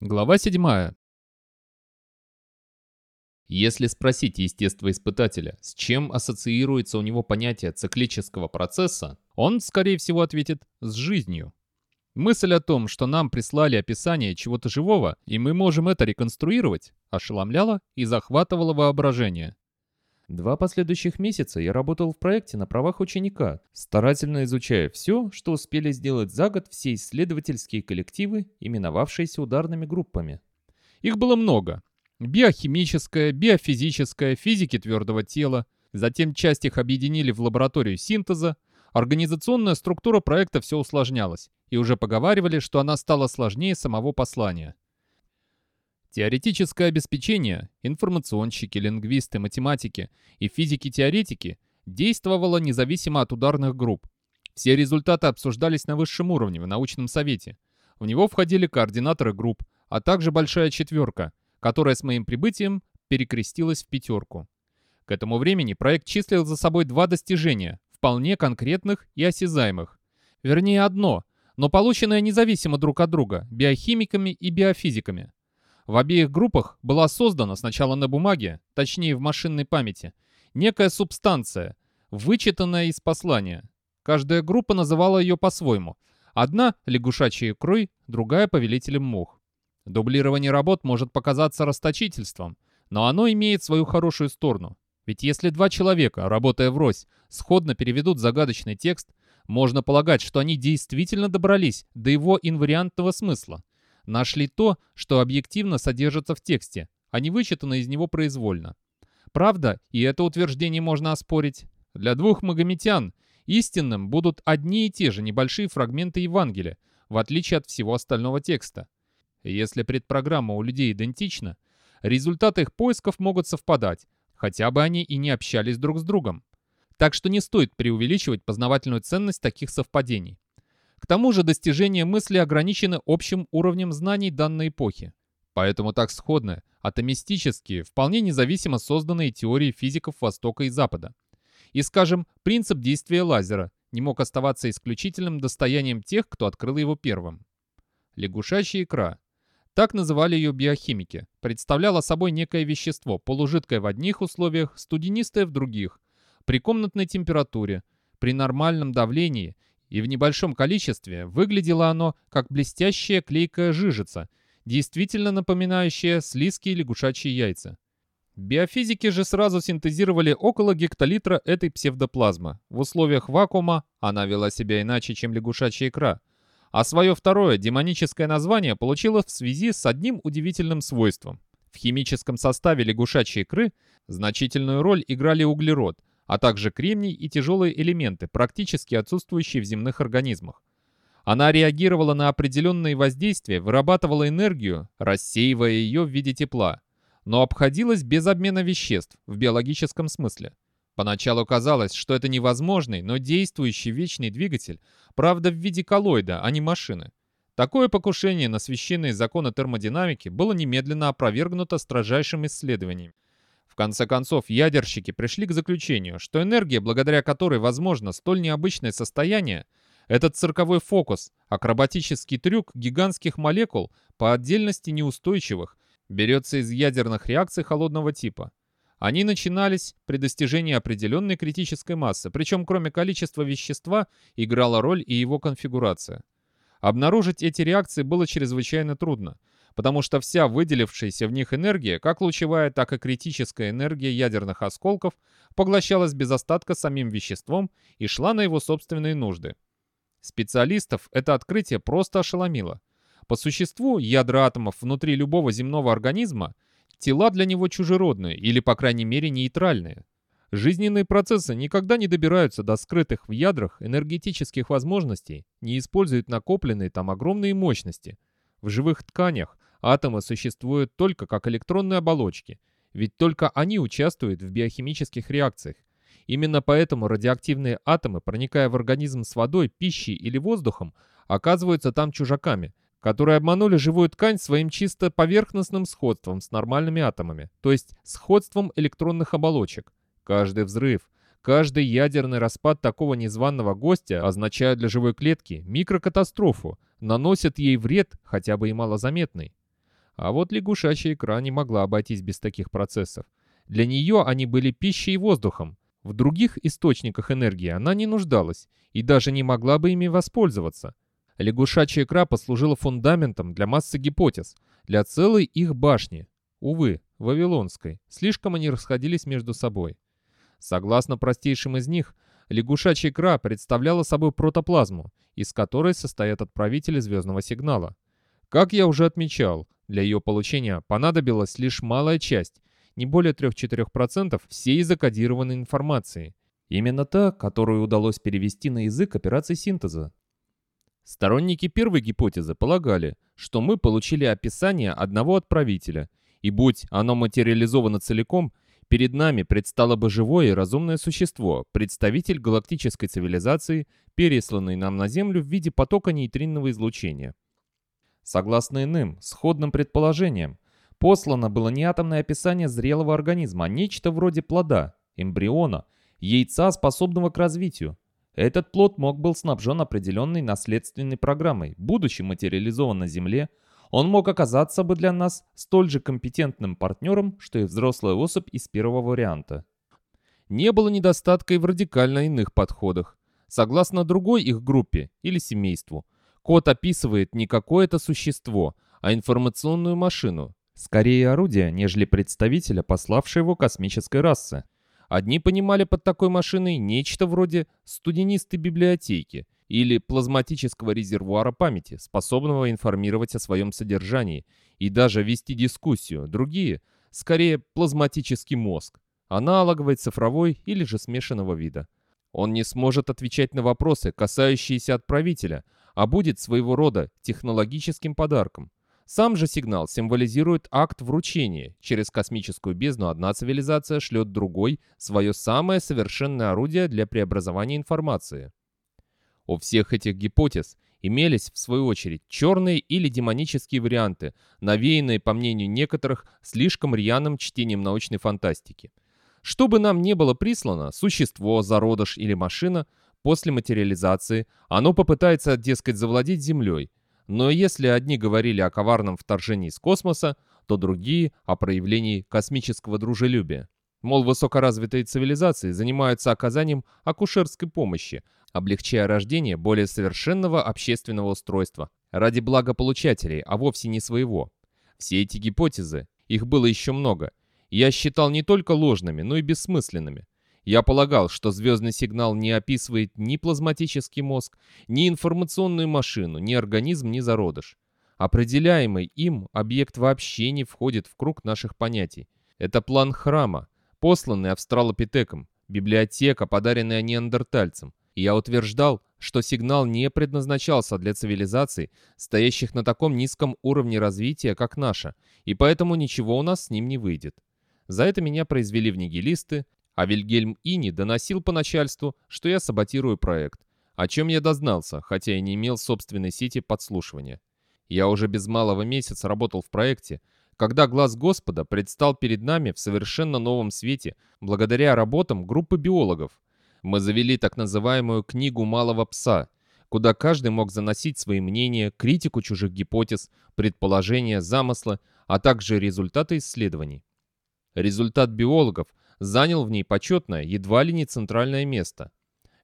Глава 7. Если спросить естествоиспытателя, с чем ассоциируется у него понятие циклического процесса, он, скорее всего, ответит «с жизнью». Мысль о том, что нам прислали описание чего-то живого, и мы можем это реконструировать, ошеломляла и захватывала воображение. Два последующих месяца я работал в проекте на правах ученика, старательно изучая все, что успели сделать за год все исследовательские коллективы, именовавшиеся ударными группами. Их было много. Биохимическая, биофизическая, физики твердого тела. Затем часть их объединили в лабораторию синтеза. Организационная структура проекта все усложнялась, и уже поговаривали, что она стала сложнее самого послания. Теоретическое обеспечение, информационщики, лингвисты, математики и физики-теоретики действовало независимо от ударных групп. Все результаты обсуждались на высшем уровне в научном совете. В него входили координаторы групп, а также большая четверка, которая с моим прибытием перекрестилась в пятерку. К этому времени проект числил за собой два достижения, вполне конкретных и осязаемых. Вернее, одно, но полученное независимо друг от друга, биохимиками и биофизиками. В обеих группах была создана сначала на бумаге, точнее в машинной памяти, некая субстанция, вычитанная из послания. Каждая группа называла ее по-своему. Одна — лягушачьей икрой, другая — повелителем мух. Дублирование работ может показаться расточительством, но оно имеет свою хорошую сторону. Ведь если два человека, работая врозь, сходно переведут загадочный текст, можно полагать, что они действительно добрались до его инвариантного смысла — нашли то, что объективно содержится в тексте, а не вычитано из него произвольно. Правда, и это утверждение можно оспорить. Для двух магометян истинным будут одни и те же небольшие фрагменты Евангелия, в отличие от всего остального текста. Если предпрограмма у людей идентична, результаты их поисков могут совпадать, хотя бы они и не общались друг с другом. Так что не стоит преувеличивать познавательную ценность таких совпадений. К тому же достижения мысли ограничены общим уровнем знаний данной эпохи. Поэтому так сходны атомистические, вполне независимо созданные теории физиков Востока и Запада. И, скажем, принцип действия лазера не мог оставаться исключительным достоянием тех, кто открыл его первым. Лягушачья икра. Так называли ее биохимики. Представляла собой некое вещество, полужидкое в одних условиях, студенистое в других, при комнатной температуре, при нормальном давлении и в небольшом количестве выглядело оно как блестящая клейкая жижица, действительно напоминающая слизкие лягушачьи яйца. Биофизики же сразу синтезировали около гектолитра этой псевдоплазмы. В условиях вакуума она вела себя иначе, чем лягушачья икра. А свое второе демоническое название получила в связи с одним удивительным свойством. В химическом составе лягушачьей икры значительную роль играли углерод, а также кремний и тяжелые элементы, практически отсутствующие в земных организмах. Она реагировала на определенные воздействия, вырабатывала энергию, рассеивая ее в виде тепла, но обходилась без обмена веществ в биологическом смысле. Поначалу казалось, что это невозможный, но действующий вечный двигатель, правда в виде коллоида, а не машины. Такое покушение на священные законы термодинамики было немедленно опровергнуто строжайшим исследованием. В конце концов, ядерщики пришли к заключению, что энергия, благодаря которой возможно столь необычное состояние, этот цирковой фокус, акробатический трюк гигантских молекул по отдельности неустойчивых, берется из ядерных реакций холодного типа. Они начинались при достижении определенной критической массы, причем кроме количества вещества играла роль и его конфигурация. Обнаружить эти реакции было чрезвычайно трудно, потому что вся выделившаяся в них энергия, как лучевая, так и критическая энергия ядерных осколков, поглощалась без остатка самим веществом и шла на его собственные нужды. Специалистов это открытие просто ошеломило. По существу, ядра атомов внутри любого земного организма – тела для него чужеродные или, по крайней мере, нейтральные. Жизненные процессы никогда не добираются до скрытых в ядрах энергетических возможностей, не используют накопленные там огромные мощности. В живых тканях Атомы существуют только как электронные оболочки, ведь только они участвуют в биохимических реакциях. Именно поэтому радиоактивные атомы, проникая в организм с водой, пищей или воздухом, оказываются там чужаками, которые обманули живую ткань своим чисто поверхностным сходством с нормальными атомами, то есть сходством электронных оболочек. Каждый взрыв, каждый ядерный распад такого незваного гостя означает для живой клетки микрокатастрофу, наносит ей вред, хотя бы и малозаметный. А вот лягушачья икра не могла обойтись без таких процессов. Для нее они были пищей и воздухом. В других источниках энергии она не нуждалась и даже не могла бы ими воспользоваться. Лягушачья икра послужила фундаментом для массы гипотез, для целой их башни. Увы, Вавилонской. Слишком они расходились между собой. Согласно простейшим из них, лягушачья икра представляла собой протоплазму, из которой состоят отправители звездного сигнала. Как я уже отмечал, для ее получения понадобилась лишь малая часть, не более 3-4% всей закодированной информации. Именно та, которую удалось перевести на язык операций синтеза. Сторонники первой гипотезы полагали, что мы получили описание одного отправителя, и будь оно материализовано целиком, перед нами предстало бы живое и разумное существо, представитель галактической цивилизации, пересланный нам на Землю в виде потока нейтринного излучения. Согласно иным, сходным предположениям, послано было не атомное описание зрелого организма, а нечто вроде плода, эмбриона, яйца, способного к развитию. Этот плод мог был снабжен определенной наследственной программой. Будучи материализован на Земле, он мог оказаться бы для нас столь же компетентным партнером, что и взрослая особь из первого варианта. Не было недостатка и в радикально иных подходах. Согласно другой их группе или семейству, Код описывает не какое-то существо, а информационную машину. Скорее орудие, нежели представителя, пославшей его космической расы. Одни понимали под такой машиной нечто вроде студенистой библиотеки или плазматического резервуара памяти, способного информировать о своем содержании и даже вести дискуссию. Другие — скорее плазматический мозг, аналоговый, цифровой или же смешанного вида. Он не сможет отвечать на вопросы, касающиеся отправителя, а будет своего рода технологическим подарком. Сам же сигнал символизирует акт вручения. Через космическую бездну одна цивилизация шлет другой свое самое совершенное орудие для преобразования информации. У всех этих гипотез имелись, в свою очередь, черные или демонические варианты, навеянные, по мнению некоторых, слишком рьяным чтением научной фантастики. Что бы нам не было прислано, существо, зародыш или машина, После материализации оно попытается, дескать, завладеть Землей. Но если одни говорили о коварном вторжении из космоса, то другие — о проявлении космического дружелюбия. Мол, высокоразвитые цивилизации занимаются оказанием акушерской помощи, облегчая рождение более совершенного общественного устройства ради благополучателей, а вовсе не своего. Все эти гипотезы, их было еще много, я считал не только ложными, но и бессмысленными. Я полагал, что звездный сигнал не описывает ни плазматический мозг, ни информационную машину, ни организм, ни зародыш. Определяемый им объект вообще не входит в круг наших понятий. Это план храма, посланный австралопитеком, библиотека, подаренная неандертальцам. И я утверждал, что сигнал не предназначался для цивилизаций, стоящих на таком низком уровне развития, как наша, и поэтому ничего у нас с ним не выйдет. За это меня произвели в нигилисты, а Вильгельм Ини доносил по начальству, что я саботирую проект, о чем я дознался, хотя и не имел собственной сети подслушивания. Я уже без малого месяца работал в проекте, когда глаз Господа предстал перед нами в совершенно новом свете, благодаря работам группы биологов. Мы завели так называемую «книгу малого пса», куда каждый мог заносить свои мнения, критику чужих гипотез, предположения, замыслы, а также результаты исследований. Результат биологов – занял в ней почетное, едва ли не центральное место.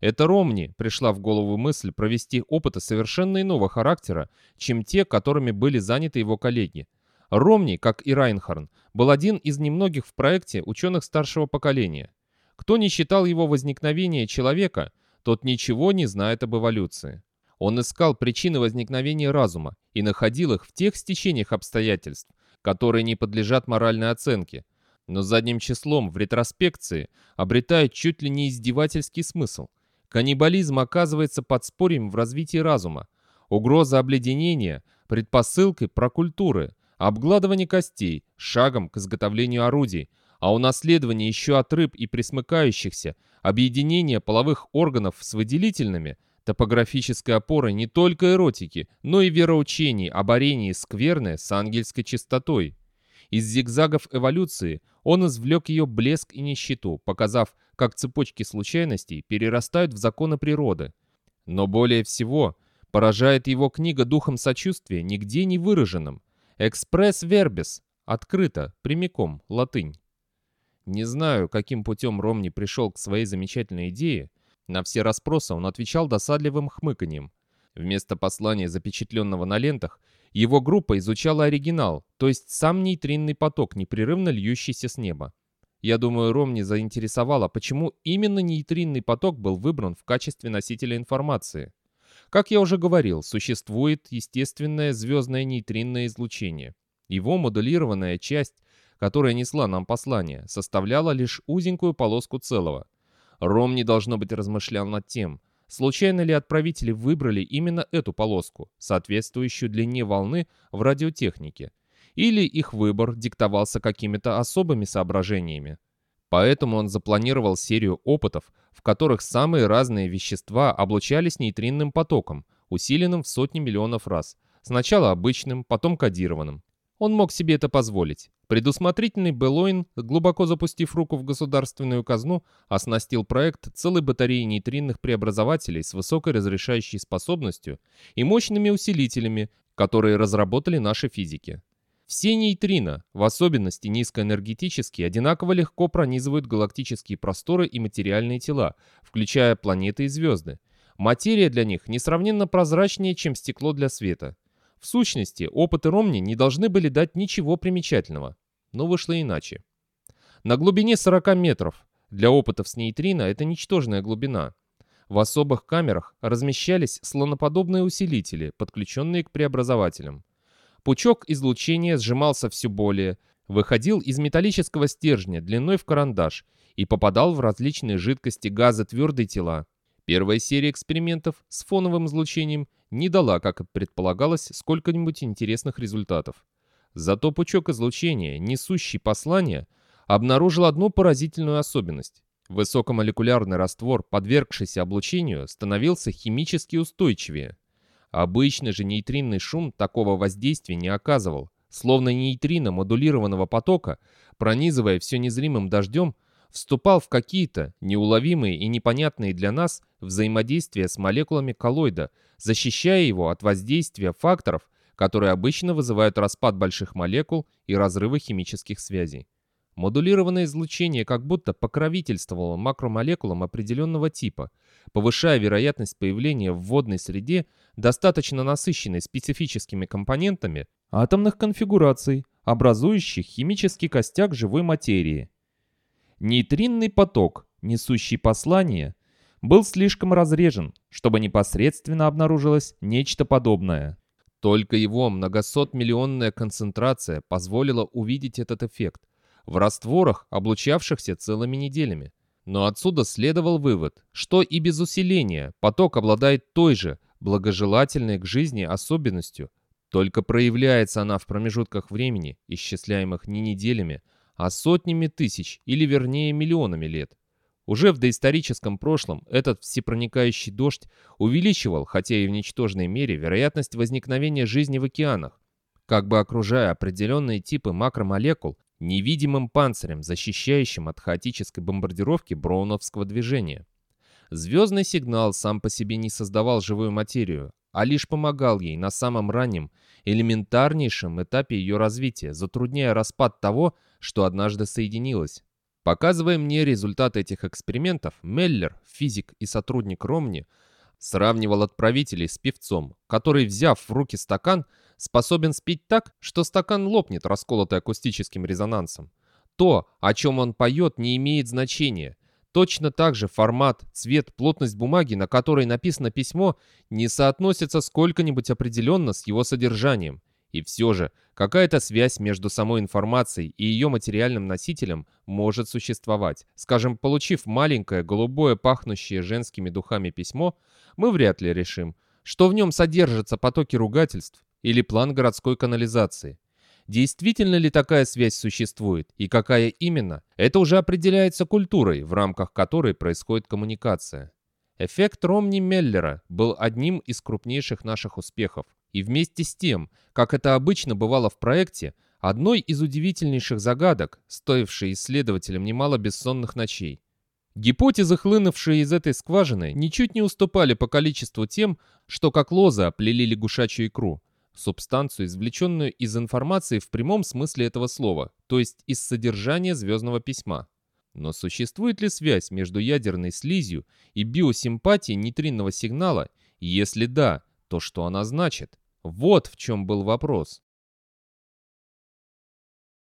Это Ромни пришла в голову мысль провести опыты совершенно иного характера, чем те, которыми были заняты его коллеги. Ромни, как и Райнхарн, был один из немногих в проекте ученых старшего поколения. Кто не считал его возникновения человека, тот ничего не знает об эволюции. Он искал причины возникновения разума и находил их в тех стечениях обстоятельств, которые не подлежат моральной оценке, но задним числом в ретроспекции обретает чуть ли не издевательский смысл. Каннибализм оказывается подспорьем в развитии разума, угроза обледенения, предпосылкой прокультуры, обгладывание костей, шагом к изготовлению орудий, а унаследование еще от рыб и присмыкающихся, объединение половых органов с выделительными, топографической опорой не только эротики, но и вероучений об арении скверны с ангельской чистотой. Из зигзагов эволюции он извлек ее блеск и нищету, показав, как цепочки случайностей перерастают в законы природы. Но более всего поражает его книга духом сочувствия, нигде не выраженным. «Экспресс вербис» — открыто, прямиком, латынь. Не знаю, каким путем Ромни пришел к своей замечательной идее. На все расспросы он отвечал досадливым хмыканьем. Вместо послания, запечатленного на лентах, его группа изучала оригинал, то есть сам нейтринный поток, непрерывно льющийся с неба. Я думаю, Ромни заинтересовало, почему именно нейтринный поток был выбран в качестве носителя информации. Как я уже говорил, существует естественное звездное нейтринное излучение. Его модулированная часть которая несла нам послание, составляла лишь узенькую полоску целого. Ром не должно быть размышлял над тем, случайно ли отправители выбрали именно эту полоску, соответствующую длине волны в радиотехнике, или их выбор диктовался какими-то особыми соображениями. Поэтому он запланировал серию опытов, в которых самые разные вещества облучались нейтринным потоком, усиленным в сотни миллионов раз, сначала обычным, потом кодированным. Он мог себе это позволить. Предусмотрительный Беллоин, глубоко запустив руку в государственную казну, оснастил проект целой батареей нейтринных преобразователей с высокой разрешающей способностью и мощными усилителями, которые разработали наши физики. Все нейтрино, в особенности низкоэнергетические, одинаково легко пронизывают галактические просторы и материальные тела, включая планеты и звезды. Материя для них несравненно прозрачнее, чем стекло для света. В сущности, опыты Ромни не должны были дать ничего примечательного. Но вышло иначе. На глубине 40 метров. Для опытов с нейтрино это ничтожная глубина. В особых камерах размещались слоноподобные усилители, подключенные к преобразователям. Пучок излучения сжимался все более, выходил из металлического стержня длиной в карандаш и попадал в различные жидкости, газы, твердые тела. Первая серия экспериментов с фоновым излучением не дала, как предполагалось, сколько-нибудь интересных результатов. Зато пучок излучения, несущий послание, обнаружил одну поразительную особенность. Высокомолекулярный раствор, подвергшийся облучению, становился химически устойчивее. Обычный же нейтринный шум такого воздействия не оказывал. Словно нейтрино модулированного потока, пронизывая все незримым дождем, вступал в какие-то неуловимые и непонятные для нас взаимодействия с молекулами коллоида, защищая его от воздействия факторов, которые обычно вызывают распад больших молекул и разрывы химических связей. Модулированное излучение как будто покровительствовало макромолекулам определенного типа, повышая вероятность появления в водной среде достаточно насыщенной специфическими компонентами атомных конфигураций, образующих химический костяк живой материи. Нейтринный поток, несущий послание, был слишком разрежен, чтобы непосредственно обнаружилось нечто подобное. Только его многосотмиллионная концентрация позволила увидеть этот эффект в растворах, облучавшихся целыми неделями. Но отсюда следовал вывод, что и без усиления поток обладает той же, благожелательной к жизни особенностью, только проявляется она в промежутках времени, исчисляемых не неделями, а сотнями тысяч или вернее миллионами лет. Уже в доисторическом прошлом этот всепроникающий дождь увеличивал, хотя и в ничтожной мере, вероятность возникновения жизни в океанах, как бы окружая определенные типы макромолекул невидимым панцирем, защищающим от хаотической бомбардировки броуновского движения. Звездный сигнал сам по себе не создавал живую материю, а лишь помогал ей на самом раннем, элементарнейшем этапе ее развития, затрудняя распад того, что однажды соединилось. Показывая мне результаты этих экспериментов, Меллер, физик и сотрудник Ромни, сравнивал отправителей с певцом, который, взяв в руки стакан, способен спеть так, что стакан лопнет, расколотый акустическим резонансом. То, о чем он поет, не имеет значения. Точно так же формат, цвет, плотность бумаги, на которой написано письмо, не соотносятся сколько-нибудь определенно с его содержанием. И все же, какая-то связь между самой информацией и ее материальным носителем может существовать. Скажем, получив маленькое, голубое, пахнущее женскими духами письмо, мы вряд ли решим, что в нем содержатся потоки ругательств или план городской канализации. Действительно ли такая связь существует и какая именно, это уже определяется культурой, в рамках которой происходит коммуникация. Эффект Ромни-Меллера был одним из крупнейших наших успехов. И вместе с тем, как это обычно бывало в проекте, одной из удивительнейших загадок, стоившей исследователям немало бессонных ночей. Гипотезы, хлынувшие из этой скважины, ничуть не уступали по количеству тем, что как лоза оплели лягушачью икру. субстанцию, извлеченную из информации в прямом смысле этого слова, то есть из содержания звездного письма. Но существует ли связь между ядерной слизью и биосимпатией нейтринного сигнала? Если да, то что она значит? Вот в чем был вопрос.